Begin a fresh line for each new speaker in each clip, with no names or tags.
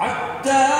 حتى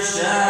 نشاء